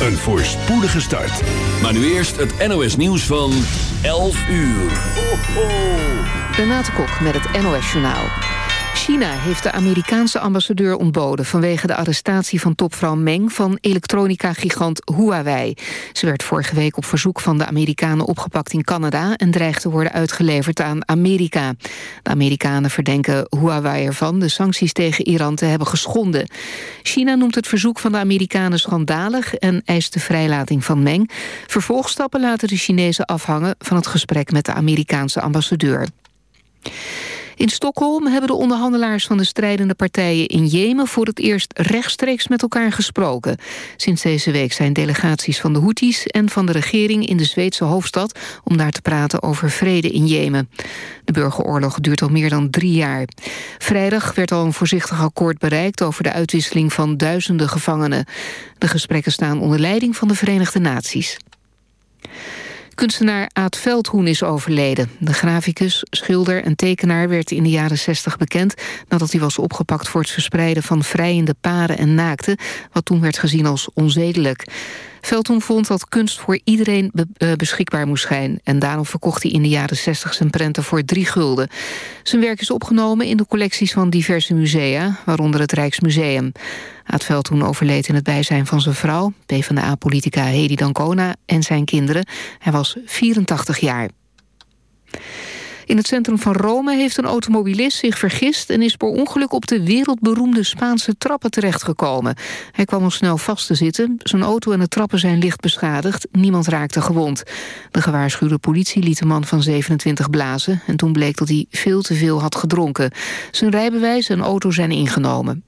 een voorspoedige start. Maar nu eerst het NOS nieuws van 11 uur. Renate Kok met het NOS Journaal. China heeft de Amerikaanse ambassadeur ontboden... vanwege de arrestatie van topvrouw Meng van elektronica-gigant Huawei. Ze werd vorige week op verzoek van de Amerikanen opgepakt in Canada... en dreigt te worden uitgeleverd aan Amerika. De Amerikanen verdenken Huawei ervan de sancties tegen Iran te hebben geschonden. China noemt het verzoek van de Amerikanen schandalig... en eist de vrijlating van Meng. Vervolgstappen laten de Chinezen afhangen van het gesprek met de Amerikaanse ambassadeur. In Stockholm hebben de onderhandelaars van de strijdende partijen in Jemen voor het eerst rechtstreeks met elkaar gesproken. Sinds deze week zijn delegaties van de Houthis en van de regering in de Zweedse hoofdstad om daar te praten over vrede in Jemen. De burgeroorlog duurt al meer dan drie jaar. Vrijdag werd al een voorzichtig akkoord bereikt over de uitwisseling van duizenden gevangenen. De gesprekken staan onder leiding van de Verenigde Naties. Kunstenaar Aad Veldhoen is overleden. De graficus, schilder en tekenaar werd in de jaren 60 bekend... nadat hij was opgepakt voor het verspreiden van vrijende paren en naakten... wat toen werd gezien als onzedelijk. Veldhoen vond dat kunst voor iedereen eh, beschikbaar moest zijn... en daarom verkocht hij in de jaren 60 zijn prenten voor drie gulden. Zijn werk is opgenomen in de collecties van diverse musea... waaronder het Rijksmuseum. Aad Veldhoen overleed in het bijzijn van zijn vrouw... PvdA-politica Hedy Dancona en zijn kinderen. Hij was 84 jaar. In het centrum van Rome heeft een automobilist zich vergist... en is per ongeluk op de wereldberoemde Spaanse trappen terechtgekomen. Hij kwam al snel vast te zitten. Zijn auto en de trappen zijn licht beschadigd. Niemand raakte gewond. De gewaarschuwde politie liet de man van 27 blazen... en toen bleek dat hij veel te veel had gedronken. Zijn rijbewijs en auto zijn ingenomen.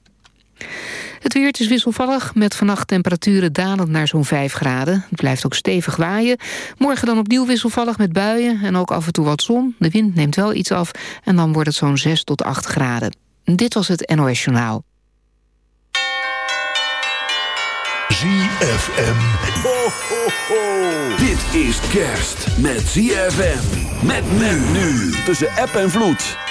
Het weer is wisselvallig met vannacht temperaturen dalend naar zo'n 5 graden. Het blijft ook stevig waaien. Morgen dan opnieuw wisselvallig met buien en ook af en toe wat zon. De wind neemt wel iets af en dan wordt het zo'n 6 tot 8 graden. Dit was het NOS Journaal. ZFM. Ho, ho, ho. Dit is kerst met ZFM. Met men nu. Tussen app en vloed.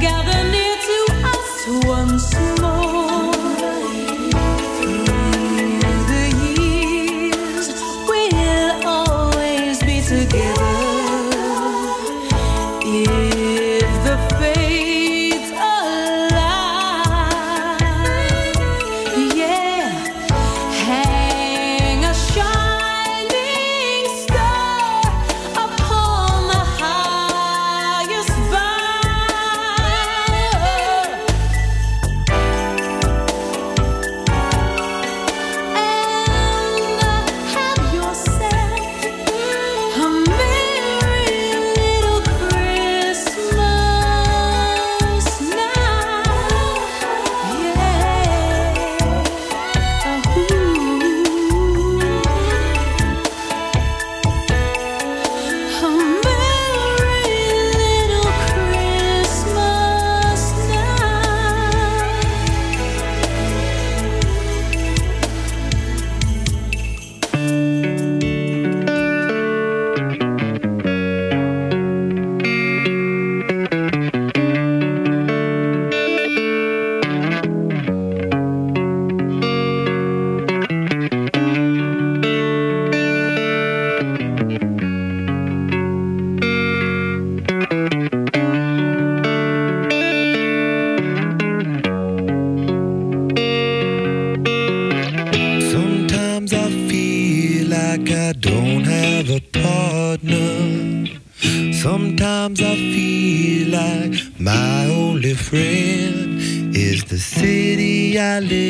gather near to us once more.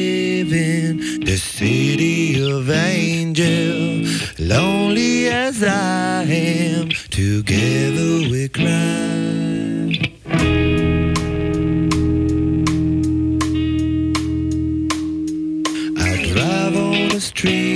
live in the city of angels. Lonely as I am, together we cry. I drive on the street.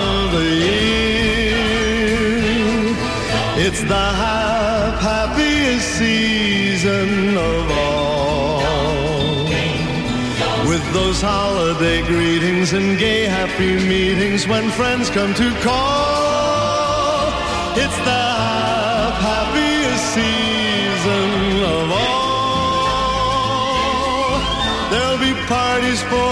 year. It's the hap- happiest season of all. With those holiday greetings and gay happy meetings when friends come to call. It's the happiest season of all. There'll be parties for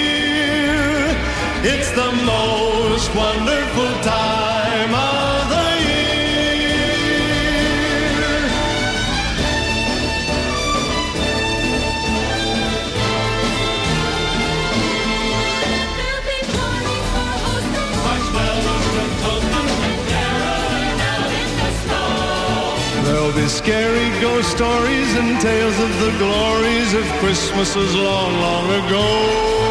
It's the most wonderful time of the year. There'll be scary ghost stories and tales of the glories of Christmases long, long ago.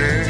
Sir.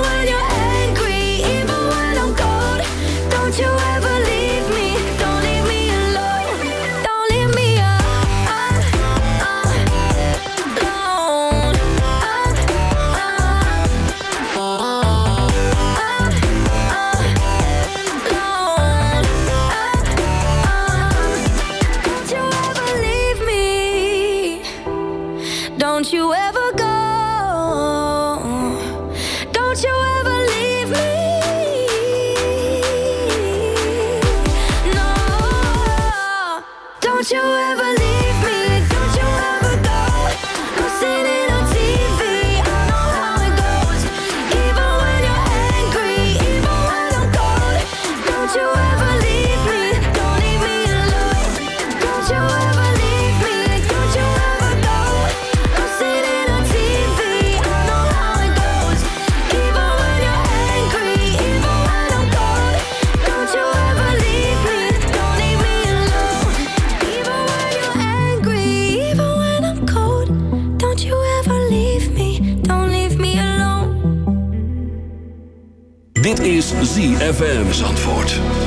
ZFM Zandvoort.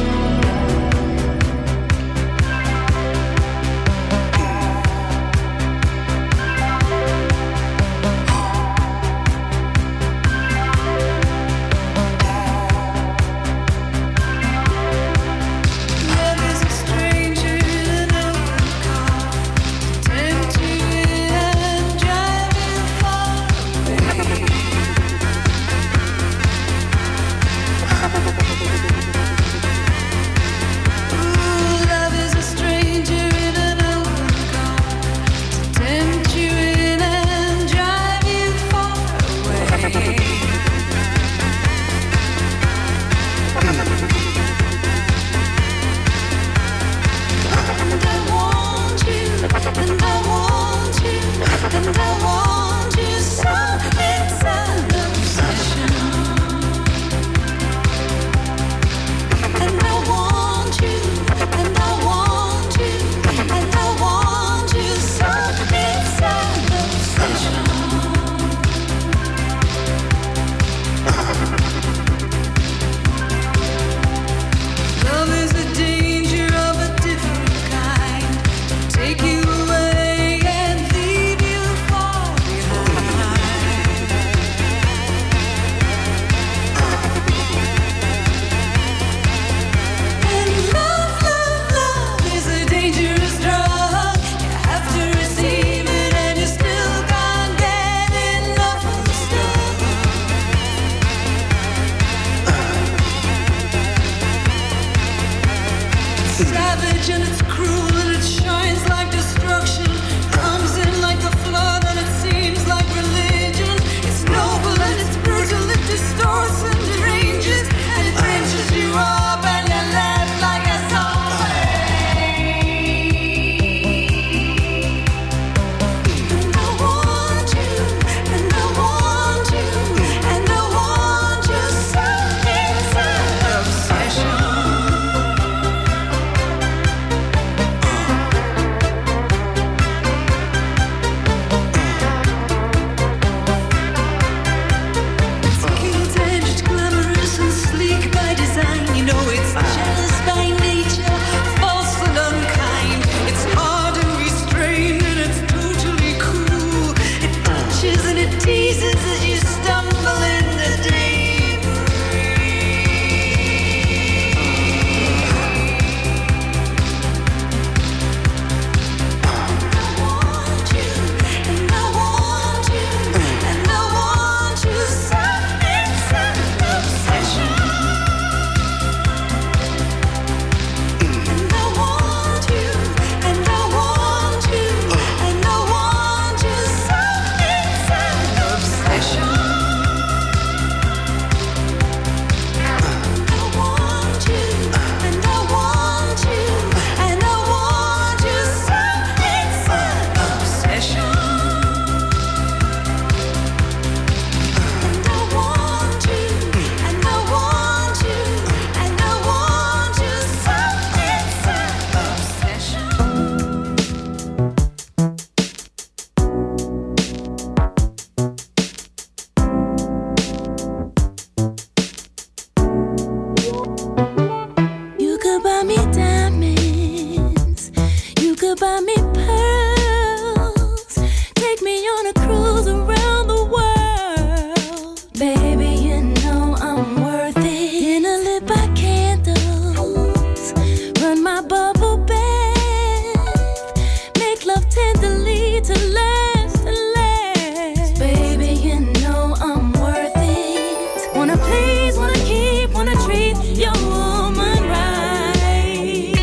learn my bubble bath. Make love tenderly to last and last. Baby, you know I'm worth it. Wanna please, wanna keep, wanna treat your woman right.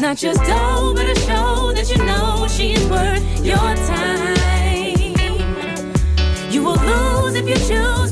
Not just dough, but a show that you know she's worth your time. You will lose if you choose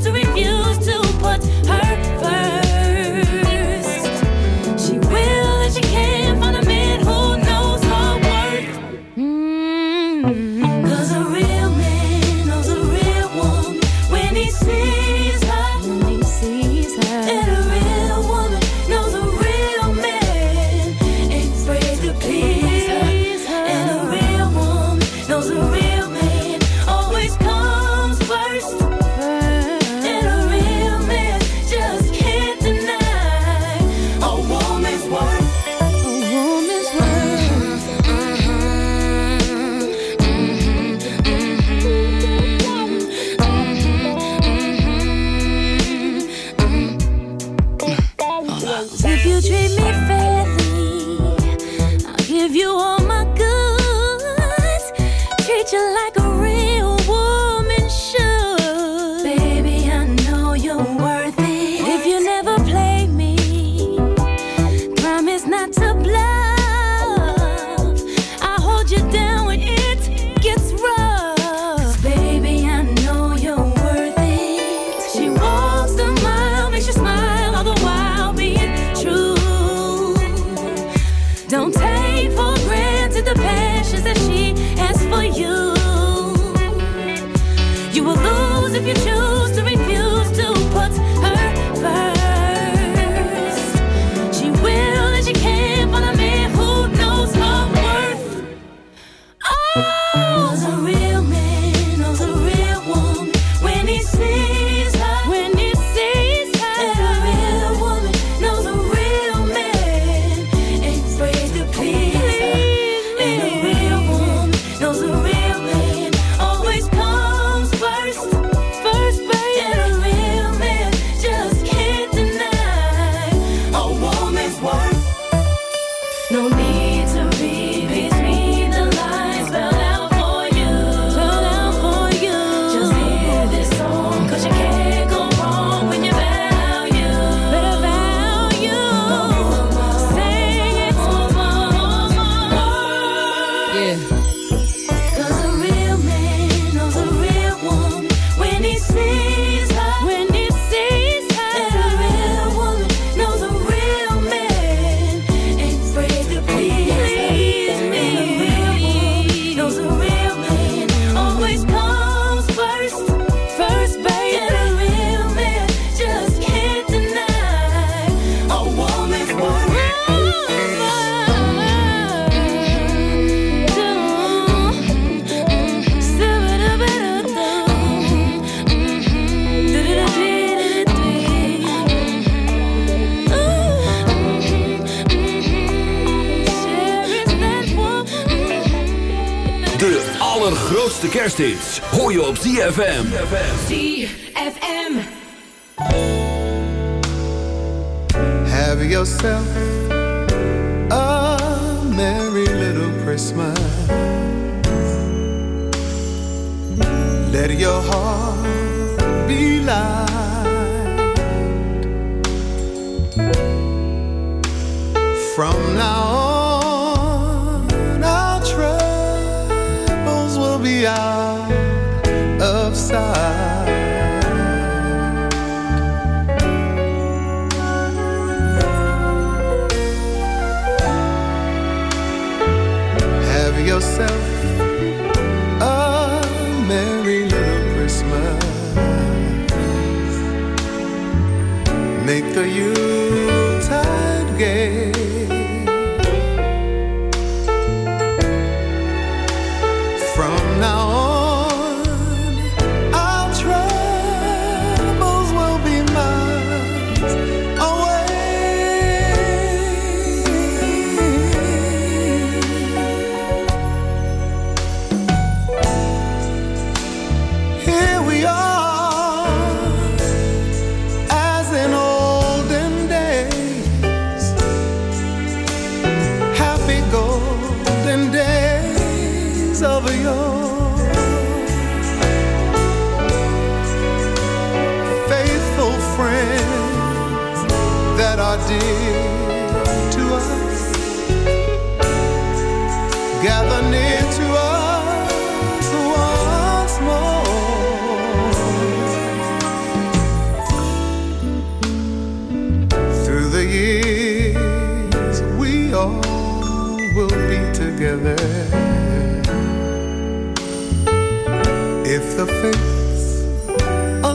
You will lose. ZFM. ZFM. Have yourself a merry little Christmas. Let your heart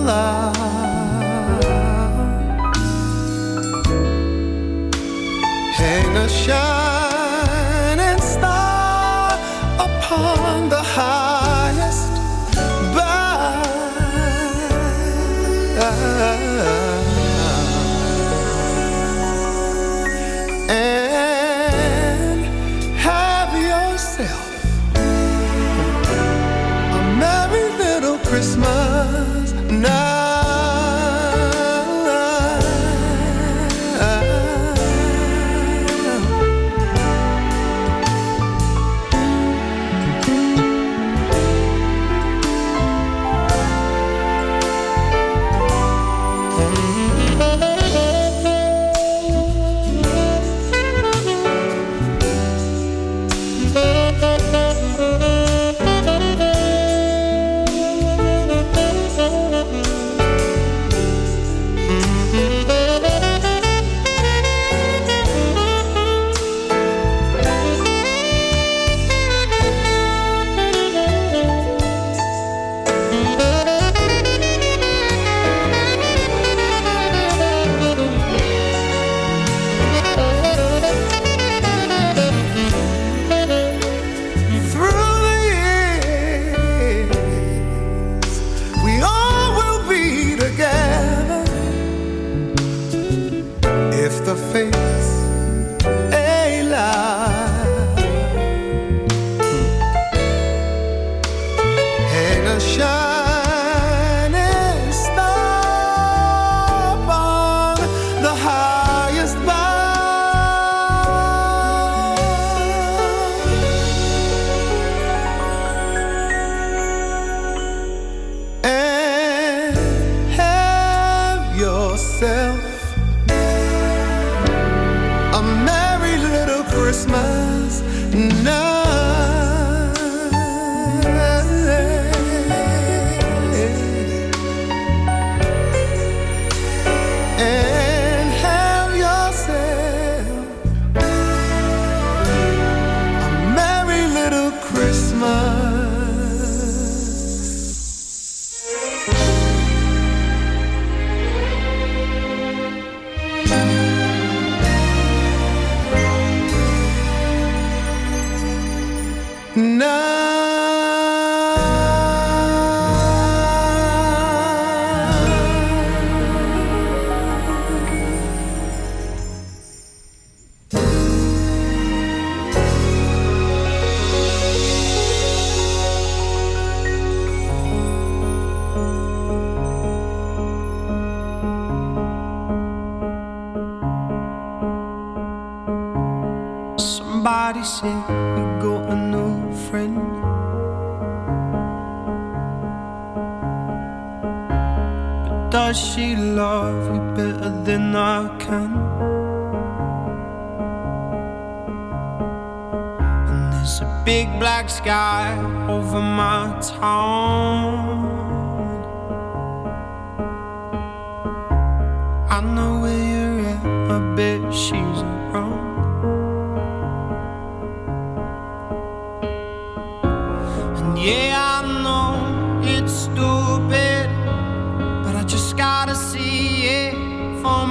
allow. Hang a shining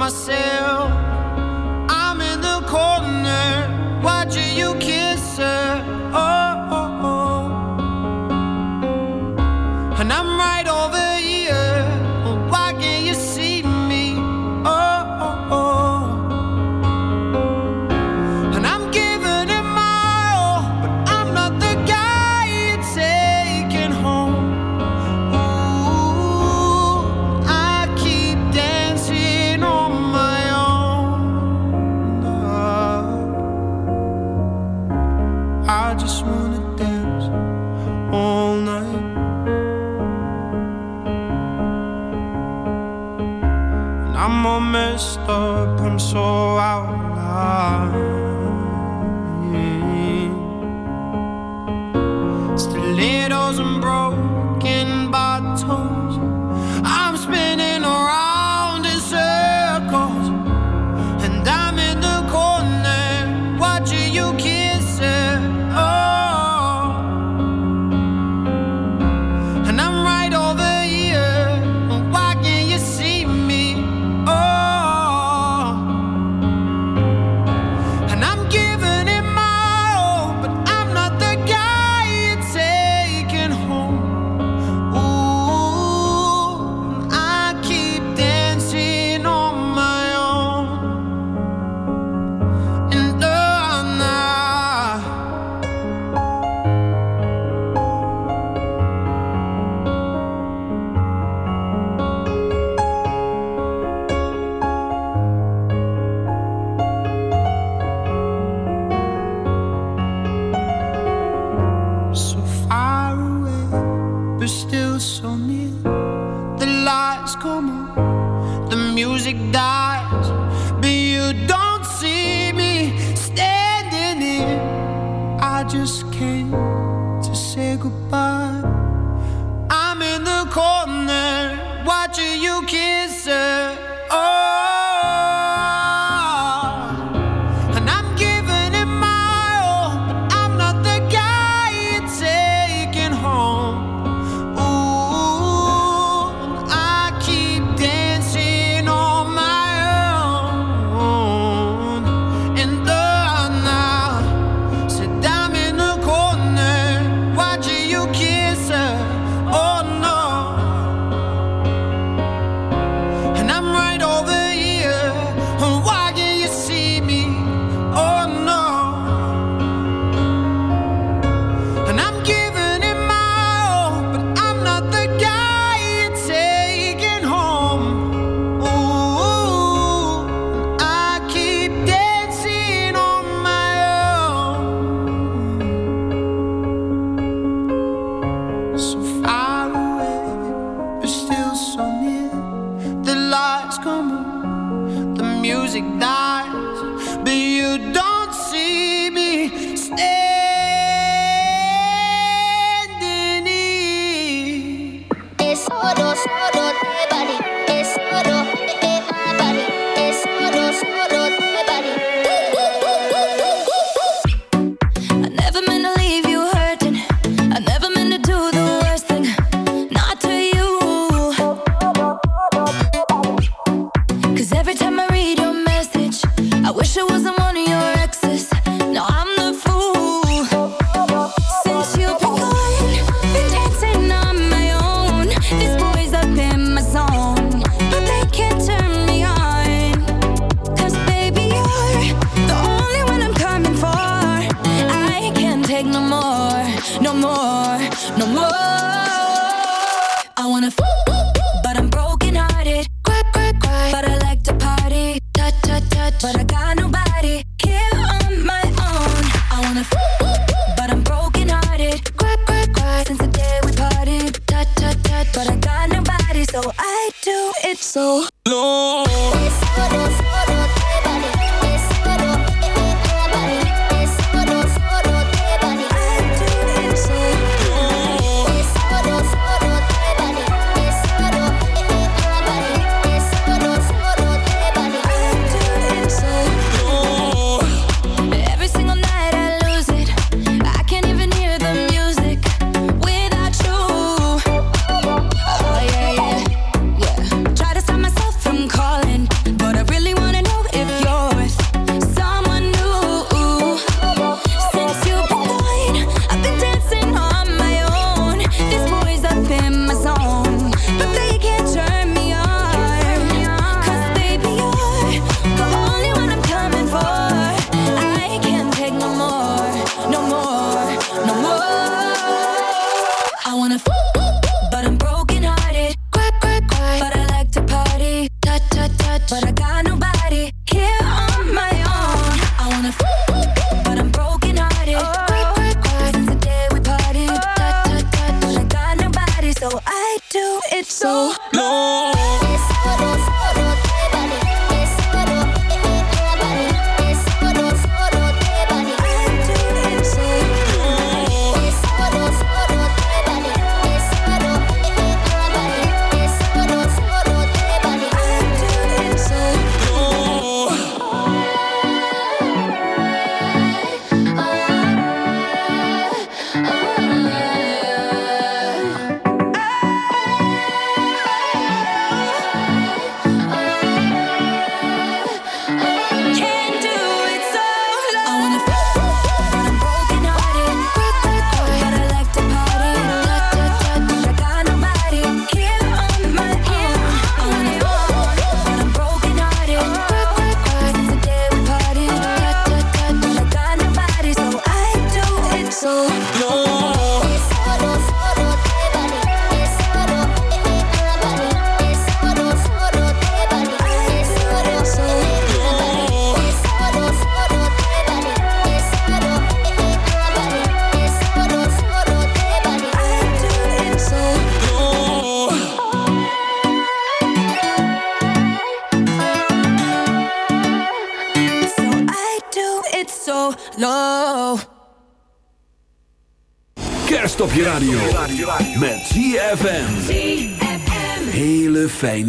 myself.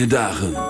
fijne dagen.